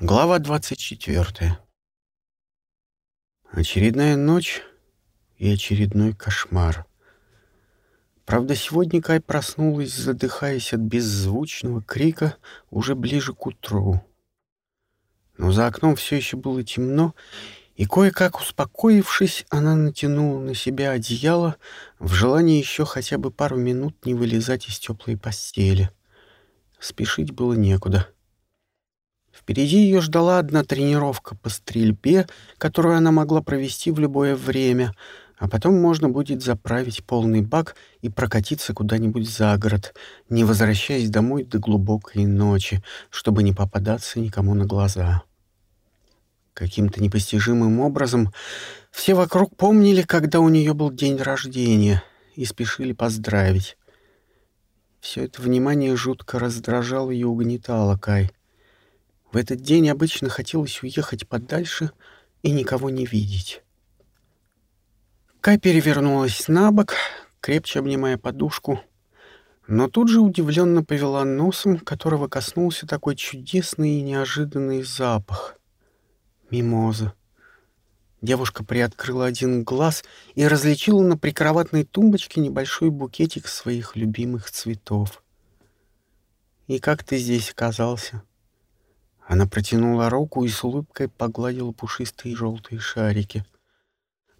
Глава 24. Очередная ночь и очередной кошмар. Правда, сегодня Кай проснулась, задыхаясь от беззвучного крика уже ближе к утру. Но за окном все еще было темно, и кое-как успокоившись, она натянула на себя одеяло в желании еще хотя бы пару минут не вылезать из теплой постели. Спешить было некуда — Впереди ее ждала одна тренировка по стрельбе, которую она могла провести в любое время, а потом можно будет заправить полный бак и прокатиться куда-нибудь за город, не возвращаясь домой до глубокой ночи, чтобы не попадаться никому на глаза. Каким-то непостижимым образом все вокруг помнили, когда у нее был день рождения, и спешили поздравить. Все это внимание жутко раздражало и угнетало Кай. В этот день обычно хотелось уехать подальше и никого не видеть. Кай перевернулась на бок, крепче обнимая подушку, но тут же удивленно повела носом, которого коснулся такой чудесный и неожиданный запах. Мимоза. Девушка приоткрыла один глаз и различила на прикроватной тумбочке небольшой букетик своих любимых цветов. «И как ты здесь оказался?» Она протянула руку и с улыбкой погладила пушистые желтые шарики.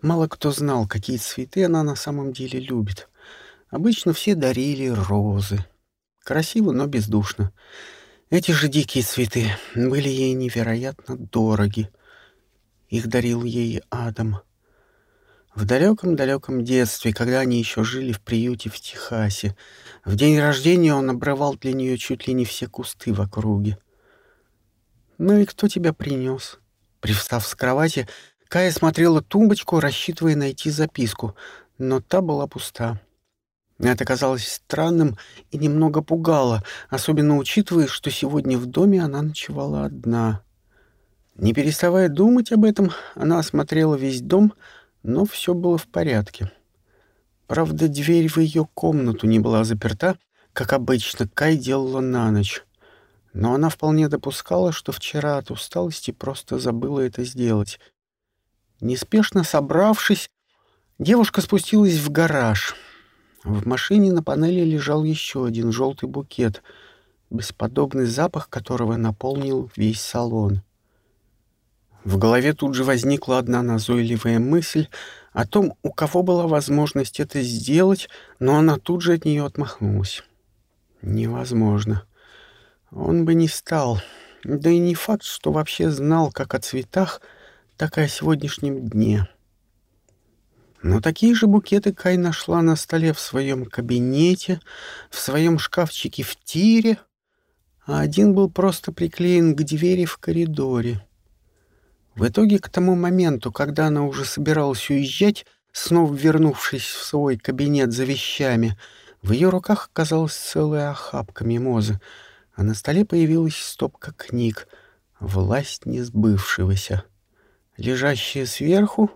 Мало кто знал, какие цветы она на самом деле любит. Обычно все дарили розы. Красиво, но бездушно. Эти же дикие цветы были ей невероятно дороги. Их дарил ей Адам. В далеком-далеком детстве, когда они еще жили в приюте в Техасе, в день рождения он обрывал для нее чуть ли не все кусты в округе. «Ну и кто тебя принес?» Привстав с кровати, Кая смотрела тумбочку, рассчитывая найти записку, но та была пуста. Это казалось странным и немного пугало, особенно учитывая, что сегодня в доме она ночевала одна. Не переставая думать об этом, она осмотрела весь дом, но все было в порядке. Правда, дверь в ее комнату не была заперта, как обычно Кай делала на ночь но она вполне допускала, что вчера от усталости просто забыла это сделать. Неспешно собравшись, девушка спустилась в гараж. В машине на панели лежал еще один желтый букет, бесподобный запах которого наполнил весь салон. В голове тут же возникла одна назойливая мысль о том, у кого была возможность это сделать, но она тут же от нее отмахнулась. Невозможно. Он бы не стал. Да и не факт, что вообще знал как о цветах, так и о сегодняшнем дне. Но такие же букеты Кай нашла на столе в своем кабинете, в своем шкафчике в тире, а один был просто приклеен к двери в коридоре. В итоге, к тому моменту, когда она уже собиралась уезжать, снова вернувшись в свой кабинет за вещами, в ее руках оказалась целая охапка мимозы — а на столе появилась стопка книг «Власть несбывшегося», лежащие сверху,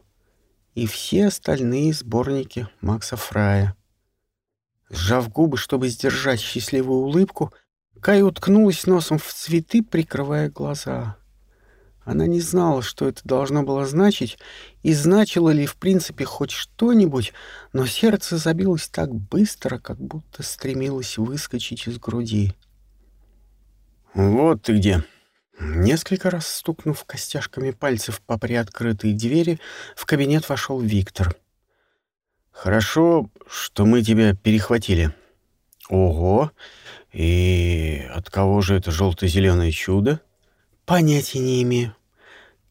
и все остальные сборники Макса Фрая. Сжав губы, чтобы сдержать счастливую улыбку, Кай уткнулась носом в цветы, прикрывая глаза. Она не знала, что это должно было значить, и значило ли в принципе хоть что-нибудь, но сердце забилось так быстро, как будто стремилось выскочить из груди. «Вот ты где!» Несколько раз стукнув костяшками пальцев по приоткрытой двери, в кабинет вошел Виктор. «Хорошо, что мы тебя перехватили». «Ого! И от кого же это желто-зеленое чудо?» «Понятия не имею».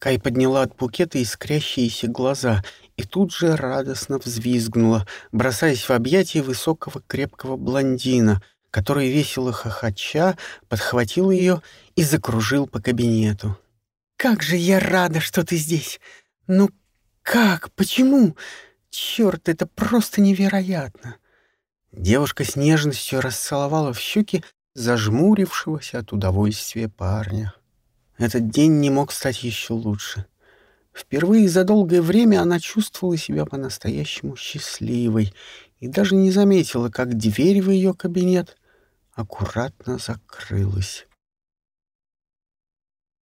Кай подняла от букета искрящиеся глаза и тут же радостно взвизгнула, бросаясь в объятия высокого крепкого блондина, который, весело хохоча, подхватил ее и закружил по кабинету. «Как же я рада, что ты здесь! Ну как? Почему? Черт, это просто невероятно!» Девушка с нежностью расцеловала в щеки зажмурившегося от удовольствия парня. Этот день не мог стать еще лучше. Впервые за долгое время она чувствовала себя по-настоящему счастливой и даже не заметила, как дверь в ее кабинет аккуратно закрылась.